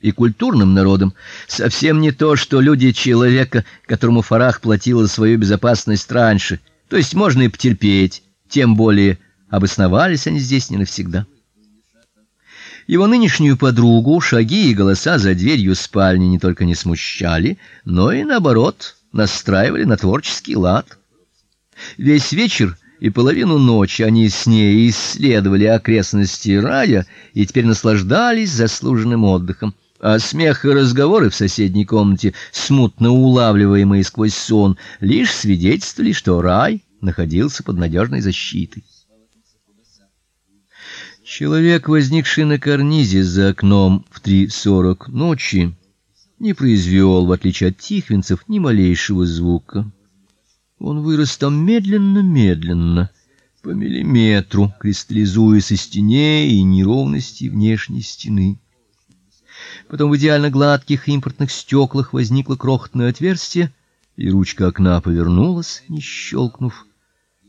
и культурным народом, совсем не то, что люди человека, которому Фарах платил за свою безопасность раньше. То есть можно и потерпеть, тем более обосновались они здесь не навсегда. Его нынешнюю подругу шаги и голоса за дверью спальни не только не смущали, но и наоборот, настраивали на творческий лад. Весь вечер и половину ночи они с ней исследовали окрестности рая и теперь наслаждались заслуженным отдыхом. А смех и разговоры в соседней комнате, смутно улавливаемые сквозь сон, лишь свидетельствовали, что рай находился под надежной защитой. Человек, возникший на карнизе за окном в 3:40 ночи, не произвел, в отличие от тихвинцев, ни малейшего звука. Он вырос там медленно-медленно, по миллиметру, кристаллизуясь из теней и неровностей внешней стены. Потом в идеально гладких импортных стеклах возникло крохотное отверстие, и ручка окна повернулась, не щелкнув.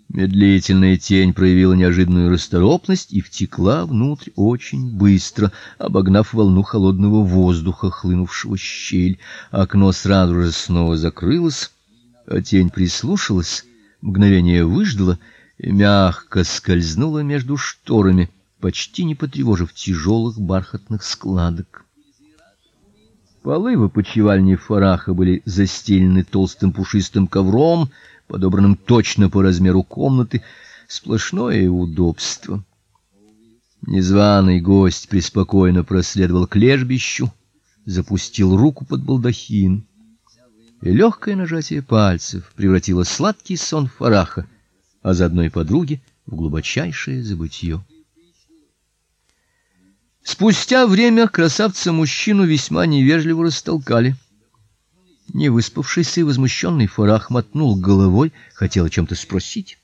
Медлительная тень проявила неожиданную расторопность и втекла внутрь очень быстро, обогнав волну холодного воздуха, хлынувшего в щель. Окно сразу же снова закрылось, а тень прислушалась, мгновение выждала и мягко скользнула между шторами, почти не потревожив тяжелых бархатных складок. Полы в опочивальне Фараха были застелены толстым пушистым ковром, подобранным точно по размеру комнаты, сплошное удобство. Незваный гость преспокойно проследовал к лежбищу, запустил руку под балдахин, и легкое нажатие пальцев превратило сладкий сон Фараха, а заодно и подруги, в глубочайшее забытье. Спустя время красавца-мужчину весьма невежливо растолкали. Не выспавшийся и возмущенный Фарах мотнул головой, хотел о чем то спросить.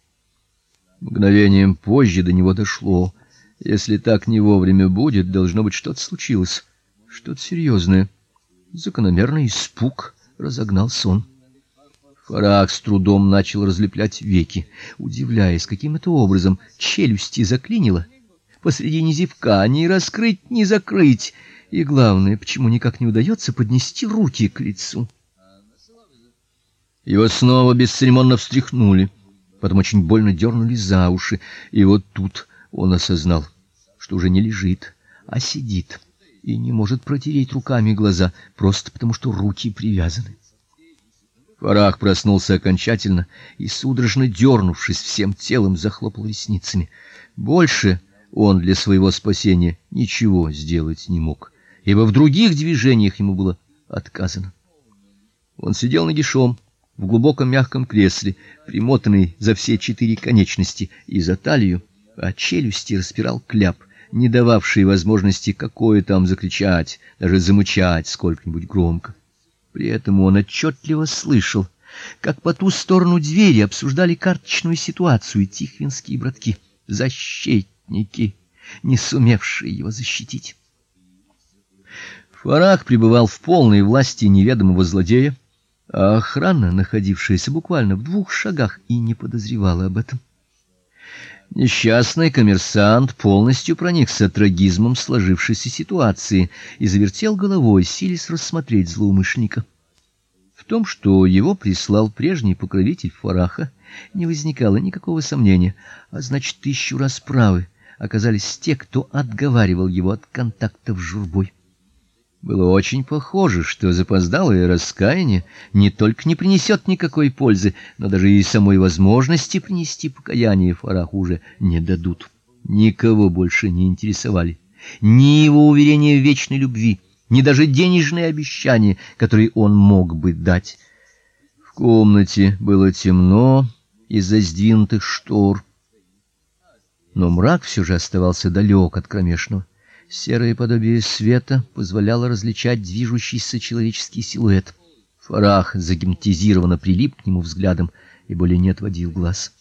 Мгновением позже до него дошло: если так не вовремя будет, должно быть что-то случилось, что-то серьезное. Закономерный испуг разогнал сон. Фарах с трудом начал разлеплять веки, удивляясь, каким это образом челюсти заклинило. Посредине зевка ни раскрыть, ни закрыть, и главное, почему никак не удается поднести руки к лицу. Его снова бесцеремонно встряхнули, потом очень больно дернули за уши, и вот тут он осознал, что уже не лежит, а сидит и не может протереть руками глаза, просто потому что руки привязаны. Фарах проснулся окончательно и судорожно дернувшись всем телом, захлопал ресницами. Больше он для своего спасения ничего сделать не мог, ибо в других движениях ему было отказано. Он сидел нагишом в глубоком мягком кресле, примотанный за все четыре конечности и за талию, а челюсти распирал кляп, не дававший возможности какое там закричать, даже замычать сколько-нибудь громко. При этом он отчетливо слышал, как по ту сторону двери обсуждали карточную ситуацию тихвинские братки, защитники, не сумевшие его защитить. Фарах пребывал в полной власти неведомого злодея, а охрана, находившаяся буквально в двух шагах, и не подозревала об этом. Несчастный коммерсант полностью проникся трагизмом сложившейся ситуации и завертел головой, силясь рассмотреть злоумышленника. В том, что его прислал прежний покровитель Фараха, не возникало никакого сомнения, а значит, тысячу раз правы оказались те, кто отговаривал его от контактов с журбой. Было очень похоже, что запоздалое раскаяние не только не принесет никакой пользы, но даже и самой возможности принести покаяние Фараху уже не дадут. Никого больше не интересовали ни его уверения в вечной любви, ни даже денежные обещания, которые он мог бы дать. В комнате было темно из-за сдвинутых штор, но мрак все же оставался далек от кромешного. Серое подобие света позволяло различать движущийся человеческий силуэт. Фарах загипнотизированно прилип к нему взглядом и более не отводил глаз.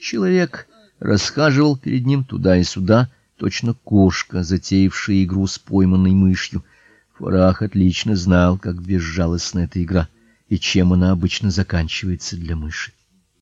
Человек расхаживал перед ним туда и сюда, точно кошка, затеявшая игру с пойманной мышью. Фарах отлично знал, как безжалостна эта игра и чем она обычно заканчивается для мыши.